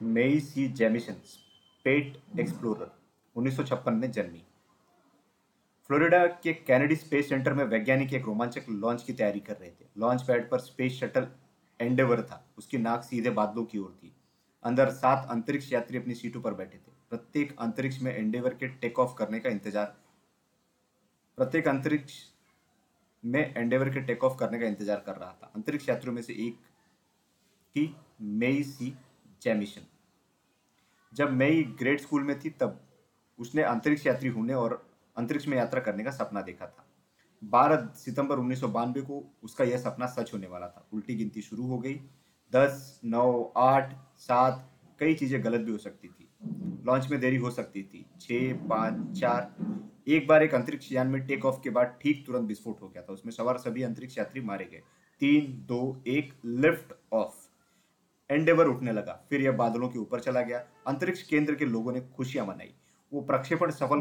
Mae C Jemison space explorer 1956 में जन्मी। Florida के कैनेडी स्पेस सेंटर में वैज्ञानिक एक रोमांचक लॉन्च की तैयारी कर रहे थे। लॉन्च पैड पर स्पेस शटल एंडेवर था। उसकी नाक सीधे बादलों की ओर थी। अंदर सात अंतरिक्ष यात्री अपनी सीटों पर बैठे थे। प्रत्येक अंतरिक्ष में एंडेवर के टेक ऑफ़ करने का इंतज़ार प्रत्येक अंतरिक्ष में एंडेवर के टेक ऑफ़ करने का इंतज़ार कर रहा था। अंतरिक्ष यात्रियों में से एक की मेई सी जैमिशन जब मई ग्रेड स्कूल में थी, तब उसने अंतरिक्ष यात्री होने और अंतरिक्ष में यात्रा करने का सपना देखा था। बारह सितंबर उन्नीस को उसका यह सपना सच होने वाला था। उल्टी गिनती शुरू हो गई। दस, नौ, आठ, सात, कई चीज़ें गलत भी हो सकती थी। लॉन्च में देरी हो सकती थी। छः पाँच, चार, एक बार एक अंतरिक्ष यान में टेक ऑफ़ के बाद ठीक तुरंत विस्फोट हो गया था। उसमें सवार सभी अंतरिक्ष यात्री मारे गए। तीन, दो, एक, लिफ्ट ऑफ़। एंडेवर उठने लगा, फिर यह बादलों के ऊपर चला गया। अंतरिक्ष केंद्र के लोगों ने खुशियाँ मनाई। वो प्रक्षेपण सफल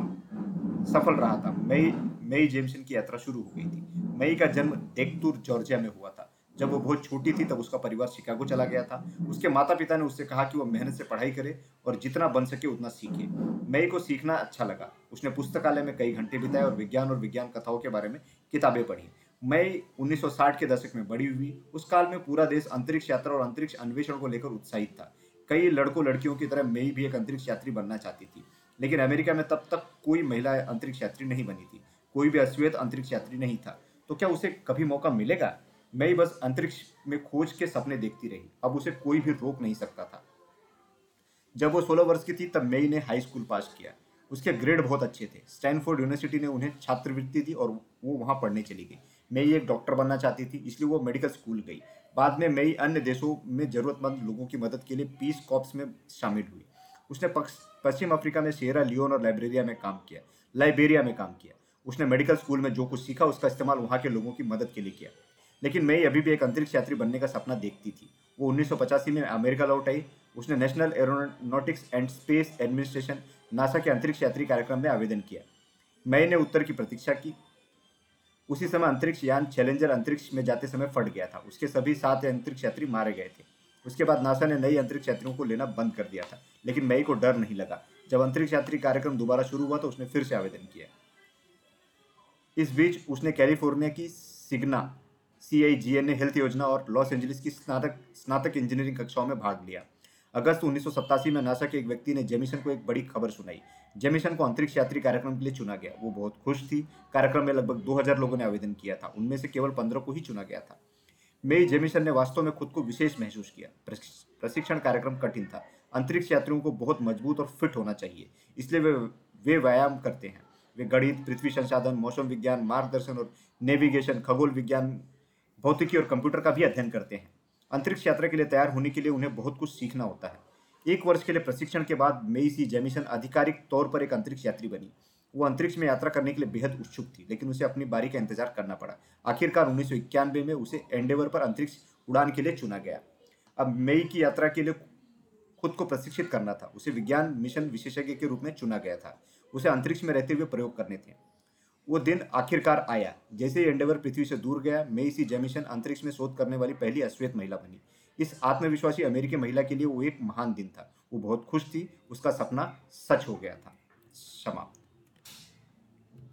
सफल रहा था। मई मई जेमसन की यात्रा शुरू हो गई थी। मई का जन्म डेकतूर जॉर्जिया में हुआ था। जब वो बहुत छोटी थी, तब उसका परिवार शिकागो चला गया था। उसके माता पिता ने उससे कहा कि वो मेहनत से पढ़ाई करे और जितना बन सके उतना सीखे। मई को सीखना अच्छा लगा। उसने पुस्तकालय में कई घंटे बिताए और विज्ञान और विज्ञान कथाओं के बारे में किताबें पढ़ी। मई 1960 के दशक में बड़ी हुई। उस काल में पूरा देश अंतरिक्ष यात्रा और अंतरिक्ष अन्वेषण को लेकर उत्साहित था। कई लड़कों, लड़कियों की तरह मई भी एक अंतरिक्ष यात्री बनना चाहती थी। लेकिन अमेरिका में तब तक कोई महिला अंतरिक्ष यात्री नहीं बनी थी। कोई भी अश्वेत अंतरिक्ष यात्री नहीं था। तो क्या उसे कभी मौका मिलेगा? मई बस अंतरिक्ष में खोज के सपने देखती रही। अब उसे कोई भी रोक नहीं सकता था। जब वो 16 वर्ष की थी, तब मई ने हाई स्कूल पास किया। उसके ग्रेड बहुत अच्छे थे। स्टैनफोर्ड यूनिवर्सिटी ने उन्हें छात्रवृत्ति दी और वो वहाँ पढ़ने चली गई। मई एक डॉक्टर बनना चाहती थी, इसलिए वो मेडिकल स्कूल गई। बाद में मई अन्य देशों में ज़रूरतमंद लोगों की मदद के लिए पीस कॉप्स में शामिल हुई। उसने पश्चिम अफ्रीका में शेरा लियोन और लाइब्रेरिया में काम किया। लाइब्रेरिया में काम किया। उसने मेडिकल स्कूल में जो कुछ सीखा, उसका इस्तेमाल वहाँ के लोगों की मदद के लिए किया। लेकिन मई अभी भी एक अंतरिक्ष यात्री बनने का सपना देखती थी। वो उन्नीस सौ पचासी में अमेरिका लौट आई। उसने National Aeronautics and Space Administration NASA के अंतरिक्ष यात्री कार्यक्रम में आवेदन किया। मई ने उत्तर की प्रतीक्षा की। उसी समय अंतरिक्ष यान चैलेंजर अंतरिक्ष में जाते समय फट गया था। उसके सभी सात अंतरिक्ष यात्री मारे गए थे। उसके बाद नासा ने नई अंतरिक्ष यात्रियों को लेना बंद कर दिया था। लेकिन मई को डर नहीं लगा। जब अंतरिक्ष यात्री कार्यक्रम दोबारा शुरू हुआ तो उसने फिर से आवेदन किया। इस बीच उसने कैलिफ़ोर्निया की सिग्ना सी आई जी एन ए हेल्थ योजना और लॉस एंजलिस की स्नातक स्नातक इंजीनियरिंग कक्षाओं में भाग लिया। अगस्त उन्नीस सौ सत्तासी में नासा के एक व्यक्ति ने जेमिसन को एक बड़ी खबर सुनाई। जेमिसन को अंतरिक्ष यात्री कार्यक्रम के लिए चुना गया। वो बहुत खुश थी। कार्यक्रम में लगभग 2000 लोगों ने आवेदन किया था। उनमें से केवल 15 को ही चुना गया था। मे जेमिसन ने वास्तव में खुद को विशेष महसूस किया। प्रशिक्षण कार्यक्रम कठिन था। अंतरिक्ष यात्रियों को बहुत मज़बूत और फिट होना चाहिए। इसलिए वे वे व्यायाम करते हैं। वे गणित, पृथ्वी संसाधन, मौसम विज्ञान, मार्गदर्शन और नेविगेशन, खगोल विज्ञान, भौतिकी और कंप्यूटर का भी अध्ययन करते हैं। अंतरिक्ष यात्रा के लिए तैयार होने के लिए उन्हें बहुत कुछ सीखना होता है। एक वर्ष के लिए प्रशिक्षण के बाद मेई सी जेमिसन आधिकारिक तौर पर एक अंतरिक्ष यात्री बनी। वो अंतरिक्ष में यात्रा करने के लिए बेहद उत्सुक थी, लेकिन उसे अपनी बारी का इंतज़ार करना पड़ा। आखिरकार उन्नीस सौ इक्यानवे में उसे एंडेवर पर अंतरिक्ष उड़ान के लिए चुना गया। अब मई की यात्रा के लिए खुद को प्रशिक्षित करना था। उसे विज्ञान मिशन विशेषज्ञ के रूप में चुना गया था। उसे अंतरिक्ष में रहते हुए प्रयोग करने थे। वो दिन आखिरकार आया। जैसे ही एंडेवर पृथ्वी से दूर गया, मैं इसी जेमिशन अंतरिक्ष में शोध करने वाली पहली अश्वेत महिला बनी। इस आत्मविश्वासी अमेरिकी महिला के लिए वो एक महान दिन था। वो बहुत खुश थी, उसका सपना सच हो गया था। समाप्त।